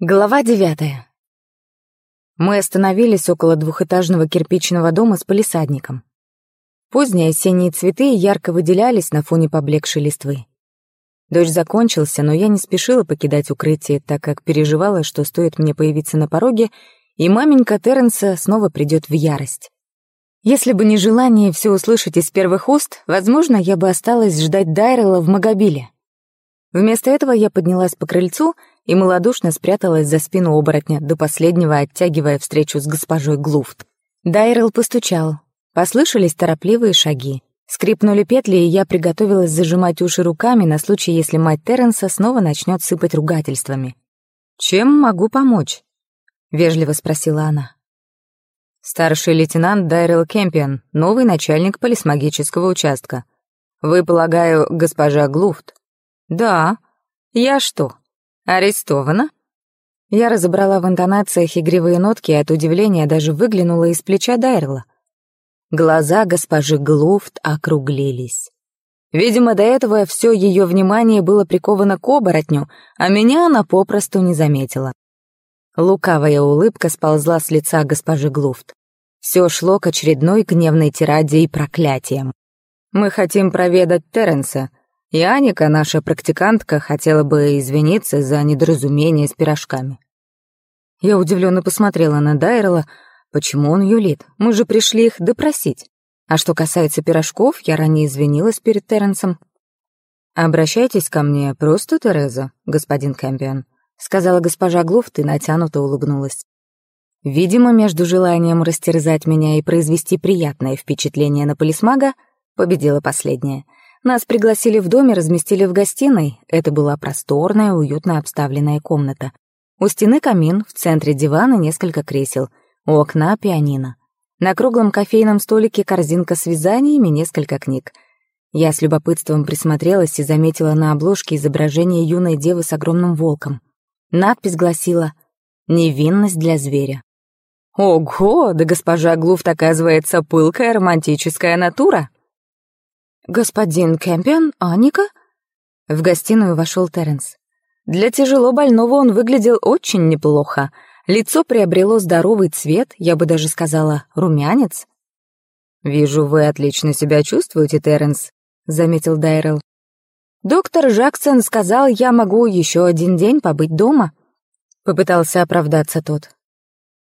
Глава девятая. Мы остановились около двухэтажного кирпичного дома с палисадником. Поздние осенние цветы ярко выделялись на фоне поблекшей листвы. Дождь закончился, но я не спешила покидать укрытие, так как переживала, что стоит мне появиться на пороге, и маменька Терренса снова придет в ярость. Если бы не желание все услышать из первых уст, возможно, я бы осталась ждать Дайрела в Магобиле. Вместо этого я поднялась по крыльцу и малодушно спряталась за спину оборотня, до последнего оттягивая встречу с госпожой Глуфт. Дайрел постучал. Послышались торопливые шаги. Скрипнули петли, и я приготовилась зажимать уши руками на случай, если мать Терренса снова начнет сыпать ругательствами. «Чем могу помочь?» — вежливо спросила она. «Старший лейтенант Дайрел Кемпион, новый начальник полисмагического участка. Вы, полагаю, госпожа Глуфт?» Да. Я что, арестована? Я разобрала в интонациях игривые нотки и от удивления даже выглянула из плеча Дайрла. Глаза госпожи Глуфт округлились. Видимо, до этого все ее внимание было приковано к оборотню, а меня она попросту не заметила. Лукавая улыбка сползла с лица госпожи Глуфт. Все шло к очередной гневной тираде и проклятиям. «Мы хотим проведать Терренса», Яника, наша практикантка, хотела бы извиниться за недоразумение с пирожками. Я удивленно посмотрела на Дайрела. Почему он юлит? Мы же пришли их допросить. А что касается пирожков, я ранее извинилась перед Терренсом. «Обращайтесь ко мне просто, Тереза, господин Кэмпион», сказала госпожа Глуфт и натянуто улыбнулась. Видимо, между желанием растерзать меня и произвести приятное впечатление на полисмага победила последняя — нас пригласили в дом и разместили в гостиной. Это была просторная, уютно обставленная комната. У стены камин, в центре дивана несколько кресел, у окна пианино. На круглом кофейном столике корзинка с вязаниями, несколько книг. Я с любопытством присмотрелась и заметила на обложке изображение юной девы с огромным волком. Надпись гласила «Невинность для зверя». «Ого, да госпожа Глуфт, оказывается, пылкая романтическая натура!» «Господин Кэмпион, Аника?» В гостиную вошел Терренс. Для тяжело больного он выглядел очень неплохо. Лицо приобрело здоровый цвет, я бы даже сказала, румянец. «Вижу, вы отлично себя чувствуете, Терренс», — заметил Дайрелл. «Доктор Жаксон сказал, я могу еще один день побыть дома», — попытался оправдаться тот.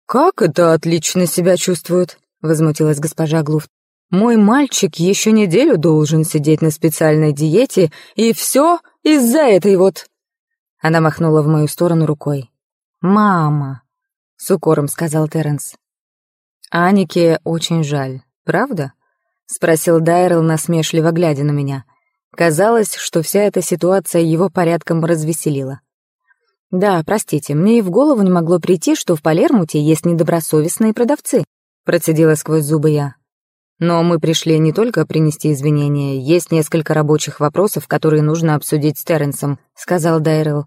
«Как это отлично себя чувствует?» — возмутилась госпожа Глуфт. Мой мальчик еще неделю должен сидеть на специальной диете, и все из-за этой вот...» Она махнула в мою сторону рукой. «Мама», — с укором сказал Терренс. «Анике очень жаль, правда?» — спросил Дайрелл, насмешливо глядя на меня. Казалось, что вся эта ситуация его порядком развеселила. «Да, простите, мне и в голову не могло прийти, что в Палермуте есть недобросовестные продавцы», — процедила сквозь зубы я. Но мы пришли не только принести извинения, есть несколько рабочих вопросов, которые нужно обсудить с Терренсом», — сказал Дайрелл.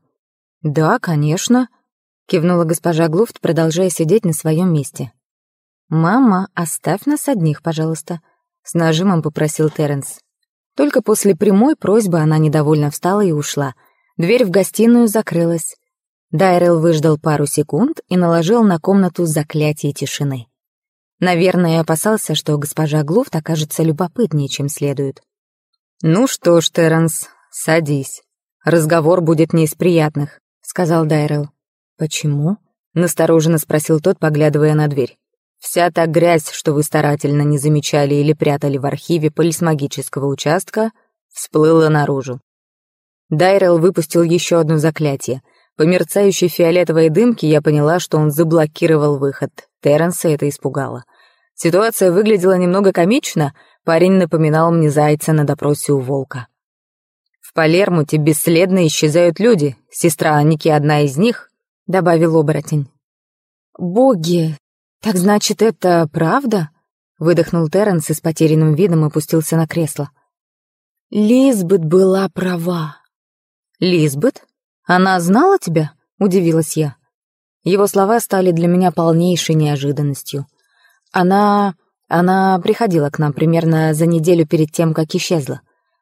«Да, конечно», — кивнула госпожа Глуфт, продолжая сидеть на своем месте. «Мама, оставь нас одних, пожалуйста», — с нажимом попросил Терренс. Только после прямой просьбы она недовольно встала и ушла. Дверь в гостиную закрылась. Дайрелл выждал пару секунд и наложил на комнату заклятие тишины. Наверное, опасался, что госпожа Глуфт окажется любопытнее, чем следует. «Ну что ж, Терренс, садись. Разговор будет не из приятных», — сказал Дайрелл. «Почему?» — настороженно спросил тот, поглядывая на дверь. «Вся та грязь, что вы старательно не замечали или прятали в архиве полисмагического участка, всплыла наружу». Дайрелл выпустил еще одно заклятие. По мерцающей фиолетовой дымке я поняла, что он заблокировал выход. Терренса это испугало. Ситуация выглядела немного комично, парень напоминал мне зайца на допросе у волка. «В Палермуте бесследно исчезают люди, сестра Аники одна из них», — добавил оборотень. «Боги, так значит, это правда?» — выдохнул Терренс и с потерянным видом опустился на кресло. «Лизбет была права». «Лизбет? Она знала тебя?» — удивилась я. Его слова стали для меня полнейшей неожиданностью — она... она приходила к нам примерно за неделю перед тем, как исчезла.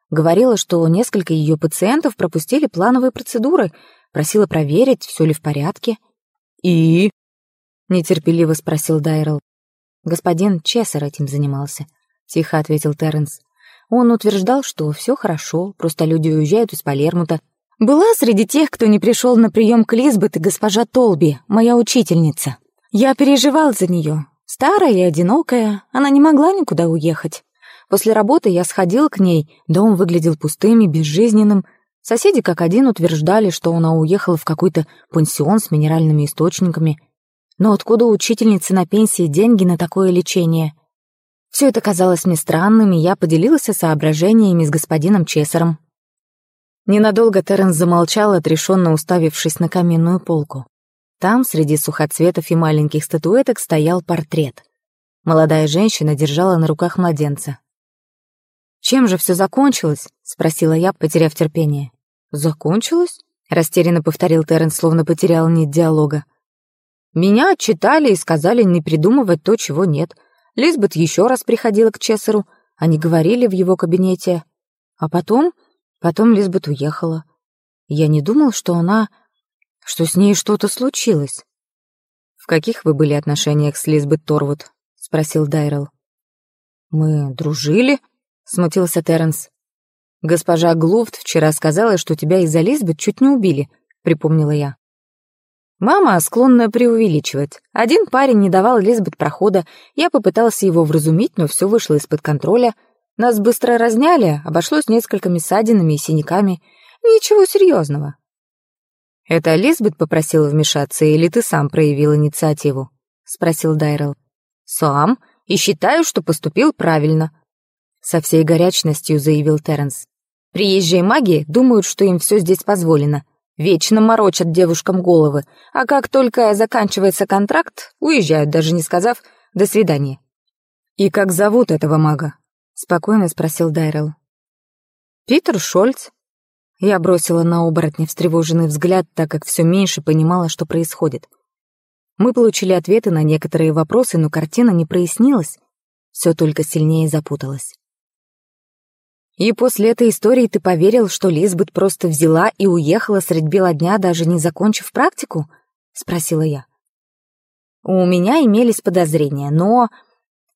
Говорила, что несколько ее пациентов пропустили плановые процедуры, просила проверить, все ли в порядке. «И?» — нетерпеливо спросил Дайрелл. «Господин Чессер этим занимался», — тихо ответил Терренс. «Он утверждал, что все хорошо, просто люди уезжают из Палермута. Была среди тех, кто не пришел на прием к Лизбет и госпожа Толби, моя учительница. Я переживал за нее, Старая и одинокая, она не могла никуда уехать. После работы я сходил к ней, дом выглядел пустым и безжизненным. Соседи как один утверждали, что она уехала в какой-то пансион с минеральными источниками. Но откуда у учительницы на пенсии деньги на такое лечение? Все это казалось мне странным, и я поделился соображениями с господином Чесаром. Ненадолго Терренс замолчал, отрешенно уставившись на каменную полку. Там, среди сухоцветов и маленьких статуэток, стоял портрет. Молодая женщина держала на руках младенца. «Чем же все закончилось?» — спросила я, потеряв терпение. «Закончилось?» — растерянно повторил Терренс, словно потерял нить диалога. «Меня отчитали и сказали не придумывать то, чего нет. Лизбет еще раз приходила к Чессеру, они говорили в его кабинете. А потом... Потом Лизбет уехала. Я не думал, что она что с ней что-то случилось? В каких вы были отношениях с Лизбет Торвуд? спросил Дайрелл. Мы дружили? смутился Терренс. Госпожа Глуфт вчера сказала, что тебя из-за Лизбет чуть не убили, припомнила я. Мама склонна преувеличивать. Один парень не давал Лизбет прохода, я попытался его вразумить, но все вышло из-под контроля. Нас быстро разняли, обошлось несколькими ссадинами и синяками. Ничего серьезного. «Это Лизбет попросила вмешаться, или ты сам проявил инициативу?» — спросил Дайрелл. «Сам, и считаю, что поступил правильно», — со всей горячностью заявил Терренс. «Приезжие маги думают, что им все здесь позволено. Вечно морочат девушкам головы, а как только заканчивается контракт, уезжают, даже не сказав «до свидания». «И как зовут этого мага?» — спокойно спросил Дайрелл. «Питер Шольц», я бросила на оборотня встревоженный взгляд, так как все меньше понимала, что происходит. Мы получили ответы на некоторые вопросы, но картина не прояснилась. Все только сильнее запуталось. И после этой истории ты поверил, что Лизбет просто взяла и уехала средь бела дня, даже не закончив практику? Спросила я. У меня имелись подозрения, но...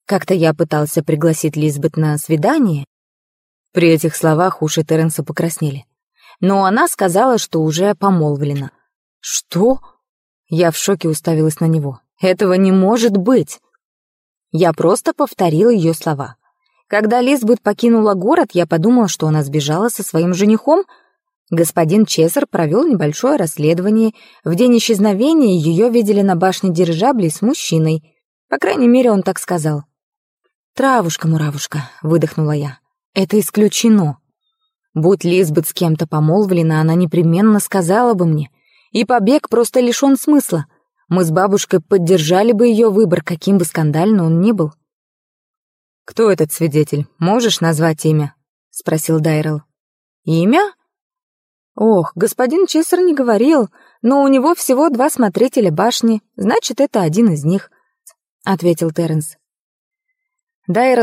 Как-то я пытался пригласить Лизбет на свидание. При этих словах уши Теренса покраснели но она сказала, что уже помолвлена. «Что?» Я в шоке уставилась на него. «Этого не может быть!» Я просто повторила ее слова. Когда Лизбет покинула город, я подумала, что она сбежала со своим женихом. Господин Чезар провел небольшое расследование. В день исчезновения ее видели на башне дирижаблей с мужчиной. По крайней мере, он так сказал. «Травушка-муравушка», — выдохнула я. «Это исключено». Будь Лизбет с кем-то помолвлена, она непременно сказала бы мне. И побег просто лишен смысла. Мы с бабушкой поддержали бы ее выбор, каким бы скандально он ни был. «Кто этот свидетель? Можешь назвать имя?» — спросил Дайрел. «Имя?» «Ох, господин Чессер не говорил, но у него всего два смотрителя башни, значит, это один из них», — ответил Терренс. Дайрел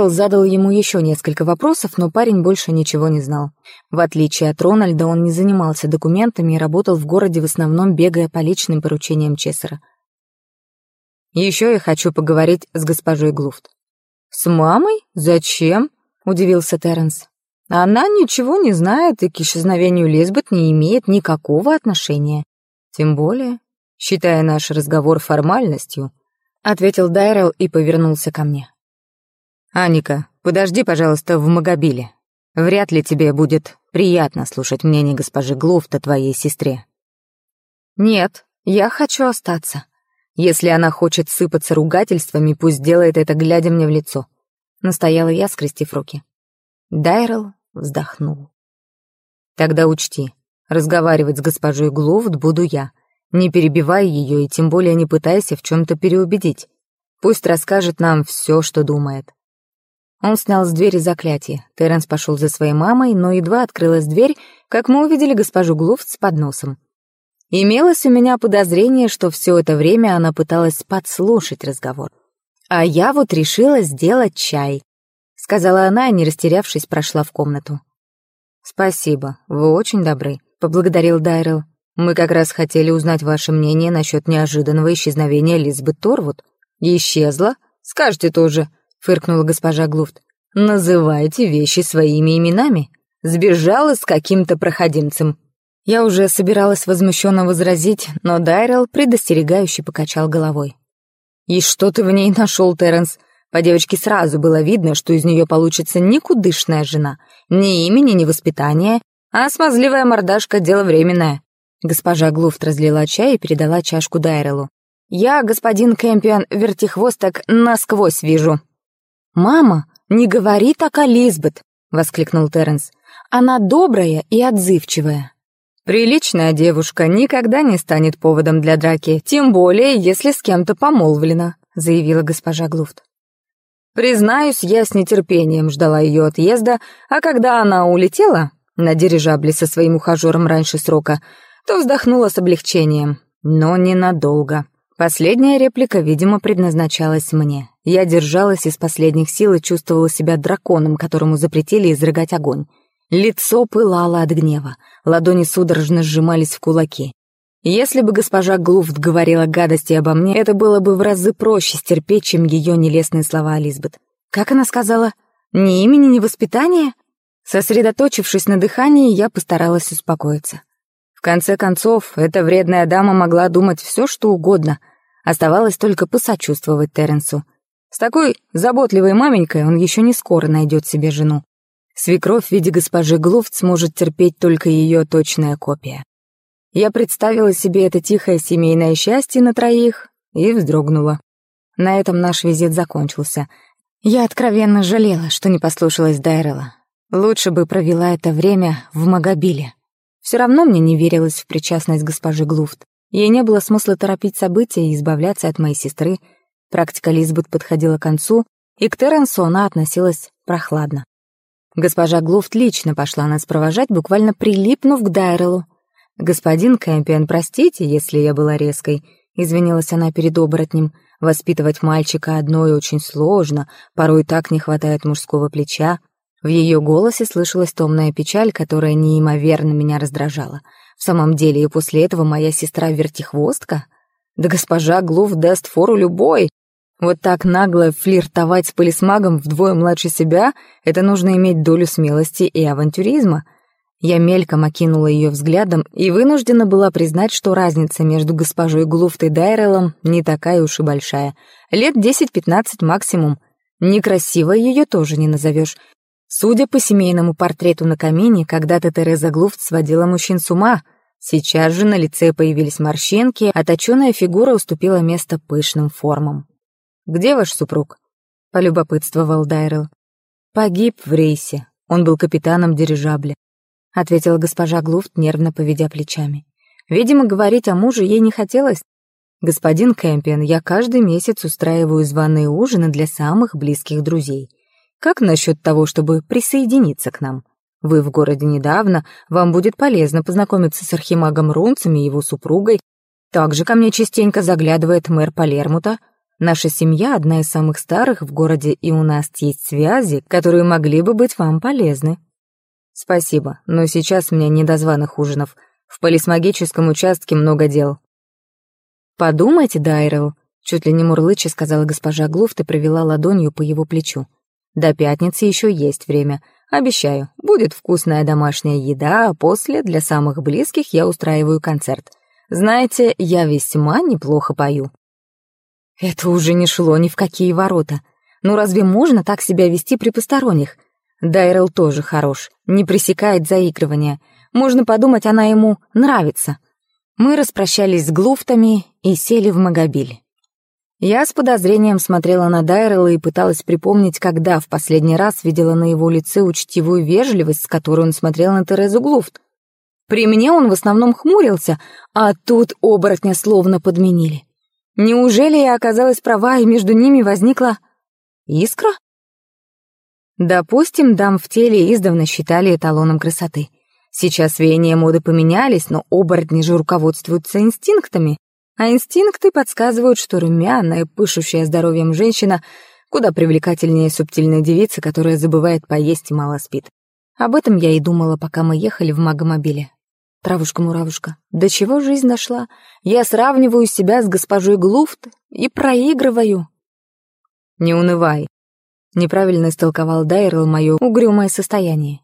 задал ему еще несколько вопросов, но парень больше ничего не знал. В отличие от Рональда, он не занимался документами и работал в городе в основном, бегая по личным поручениям Чессера. «Еще я хочу поговорить с госпожой Глуфт», «С мамой? Зачем?» — удивился Терренс. «Она ничего не знает и к исчезновению Лизбет не имеет никакого отношения. Тем более, считая наш разговор формальностью», — ответил Дайрел и повернулся ко мне. «Аника, подожди, пожалуйста, в Магобиле. Вряд ли тебе будет приятно слушать мнение госпожи Глуфт твоей сестре». «Нет, я хочу остаться. Если она хочет сыпаться ругательствами, пусть делает это, глядя мне в лицо». Настояла я, скрестив руки. Дайрел вздохнул. «Тогда учти, разговаривать с госпожой Глуфт буду я. Не перебивая ее и тем более не пытайся в чем-то переубедить. Пусть расскажет нам все, что думает. Он снял с двери заклятие. Терренс пошел за своей мамой, но едва открылась дверь, как мы увидели госпожу Глуфт с подносом. Имелось у меня подозрение, что все это время она пыталась подслушать разговор. «А я вот решила сделать чай», — сказала она и, не растерявшись, прошла в комнату. «Спасибо, вы очень добры», — поблагодарил Дайрел. Мы как раз хотели узнать ваше мнение насчет неожиданного исчезновения Лизбет Торвуд. Исчезла? Фыркнула госпожа Глуфт. «Называйте вещи своими именами. Сбежала с каким-то проходимцем». Я уже собиралась возмущенно возразить, но Дайрелл предостерегающе покачал головой. «И что ты в ней нашел, Терренс?» По девочке сразу было видно, что из нее получится никудышная жена. Ни имени, ни воспитания, а смазливая мордашка — дело временное. Госпожа Глуфт разлила чай и передала чашку Дайрелу. «Я, господин Кэмпион, вертихвосток насквозь вижу», «Мама, не говори так о Лизбет!» — воскликнул Терренс. «Она добрая и отзывчивая». «Приличная девушка никогда не станет поводом для драки, тем более, если с кем-то помолвлена», — заявила госпожа Глуфт. Признаюсь, я с нетерпением ждала ее отъезда, а когда она улетела на дирижабле со своим ухажером раньше срока, то вздохнула с облегчением, но ненадолго. Последняя реплика, видимо, предназначалась мне. Я держалась из последних сил и чувствовала себя драконом, которому запретили изрыгать огонь. Лицо пылало от гнева, ладони судорожно сжимались в кулаки. Если бы госпожа Глуфт говорила гадости обо мне, это было бы в разы проще стерпеть, чем ее нелестные слова Алисбет. Как она сказала? «Ни имени, ни воспитания?» Сосредоточившись на дыхании, я постаралась успокоиться. В конце концов, эта вредная дама могла думать все, что угодно. Оставалось только посочувствовать Теренсу. С такой заботливой маменькой он еще не скоро найдет себе жену. Свекровь в виде госпожи Глуфт сможет терпеть только ее точная копия. Я представила себе это тихое семейное счастье на троих и вздрогнула. На этом наш визит закончился. Я откровенно жалела, что не послушалась Дайрела. Лучше бы провела это время в Магобиле. Все равно мне не верилось в причастность госпожи Глуфт. Ей не было смысла торопить события и избавляться от моей сестры — Практика будто подходила к концу, и к Терренсу она относилась прохладно. Госпожа Глуфт лично пошла нас провожать, буквально прилипнув к Дайреллу. «Господин Кэмпион, простите, если я была резкой», — извинилась она перед оборотнем. «Воспитывать мальчика одной очень сложно, порой так не хватает мужского плеча». В ее голосе слышалась томная печаль, которая неимоверно меня раздражала. В самом деле, и после этого моя сестра-вертихвостка? Да госпожа Глуф даст фору любой, вот так нагло флиртовать с полисмагом вдвое младше себя — это нужно иметь долю смелости и авантюризма. Я мельком окинула ее взглядом и вынуждена была признать, что разница между госпожой Глуфт и Дайреллом не такая уж и большая. Лет 10-15 максимум. Некрасиво ее тоже не назовешь. Судя по семейному портрету на камине, когда-то Тереза Глуфт сводила мужчин с ума. Сейчас же на лице появились морщинки, а точеная фигура уступила место пышным формам. «Где ваш супруг?» — полюбопытствовал Дайрел. «Погиб в рейсе. Он был капитаном дирижабля», — ответила госпожа Глуфт, нервно поведя плечами. Видимо, говорить о муже ей не хотелось. «Господин Кэмпион, я каждый месяц устраиваю званые ужины для самых близких друзей. Как насчет того, чтобы присоединиться к нам? Вы в городе недавно, вам будет полезно познакомиться с архимагом Рунцем и его супругой. Также ко мне частенько заглядывает мэр Палермута. Наша семья – одна из самых старых в городе, и у нас есть связи, которые могли бы быть вам полезны». «Спасибо, но сейчас мне не до званых ужинов. В полисмагическом участке много дел». «Подумайте, Дайрел», — чуть ли не мурлыча сказала госпожа Глуфт и провела ладонью по его плечу. «До пятницы еще есть время. Обещаю, будет вкусная домашняя еда, а после для самых близких я устраиваю концерт. Знаете, я весьма неплохо пою». Это уже не шло ни в какие ворота. Ну разве можно так себя вести при посторонних? Дайрел тоже хорош, не пресекает заигрывания. Можно подумать, она ему нравится. Мы распрощались с глуфтами и сели в Магобиль. Я с подозрением смотрела на Дайрелла и пыталась припомнить, когда в последний раз видела на его лице учтивую вежливость, с которой он смотрел на Терезу Глуфт. При мне он Неужели я оказалась права, и между ними возникла... искра? Допустим, дам в теле издавна считали эталоном красоты. Сейчас веяния моды поменялись, но оборотни же руководствуются инстинктами, а инстинкты подсказывают, что румяная, пышущая здоровьем женщина куда привлекательнее субтильной девицы, которая забывает поесть и мало спит. Об этом я и думала, пока мы ехали в магомобиле. Травушка-муравушка, до чего жизнь дошла? Я сравниваю себя с госпожой Глуфт и проигрываю. Не унывай. Неправильно истолковал Дайрел мое угрюмое состояние.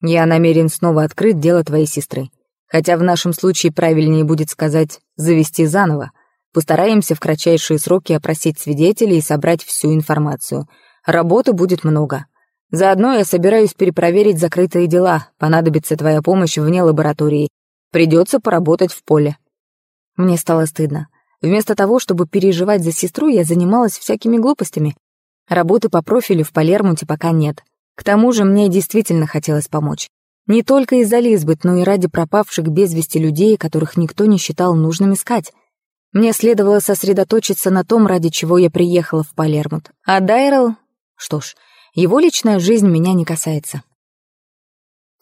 Я намерен снова открыть дело твоей сестры. Хотя в нашем случае правильнее будет сказать «завести заново». Постараемся в кратчайшие сроки опросить свидетелей и собрать всю информацию. Работы будет много. Заодно я собираюсь перепроверить закрытые дела. Понадобится твоя помощь вне лаборатории. Придется поработать в поле». Мне стало стыдно. Вместо того, чтобы переживать за сестру, я занималась всякими глупостями. Работы по профилю в Палермуте пока нет. К тому же мне действительно хотелось помочь. Не только из-за Лизбет, но и ради пропавших без вести людей, которых никто не считал нужным искать. Мне следовало сосредоточиться на том, ради чего я приехала в Палермут. А Дайрел... Что ж, его личная жизнь меня не касается.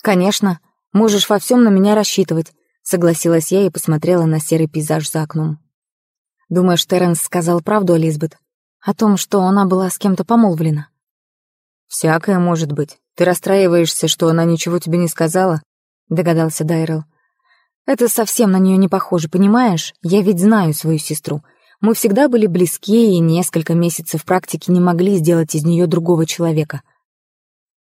«Конечно, можешь во всем на меня рассчитывать», — согласилась я и посмотрела на серый пейзаж за окном. Думаешь, Терренс сказал правду о О том, что она была с кем-то помолвлена? «Всякое может быть. Ты расстраиваешься, что она ничего тебе не сказала?» — догадался Дайрелл. «Это совсем на нее не похоже, понимаешь? Я ведь знаю свою сестру. Мы всегда были близки, и несколько месяцев практики не могли сделать из нее другого человека.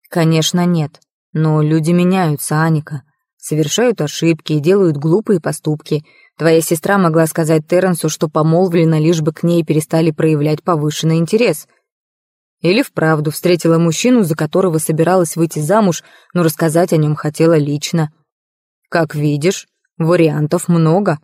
Конечно, нет. Но люди меняются, Аника. Совершают ошибки и делают глупые поступки. Твоя сестра могла сказать Терренсу, что помолвлена, лишь бы к ней перестали проявлять повышенный интерес. Или вправду встретила мужчину, за которого собиралась выйти замуж, но рассказать о нем хотела лично. Как видишь, вариантов много.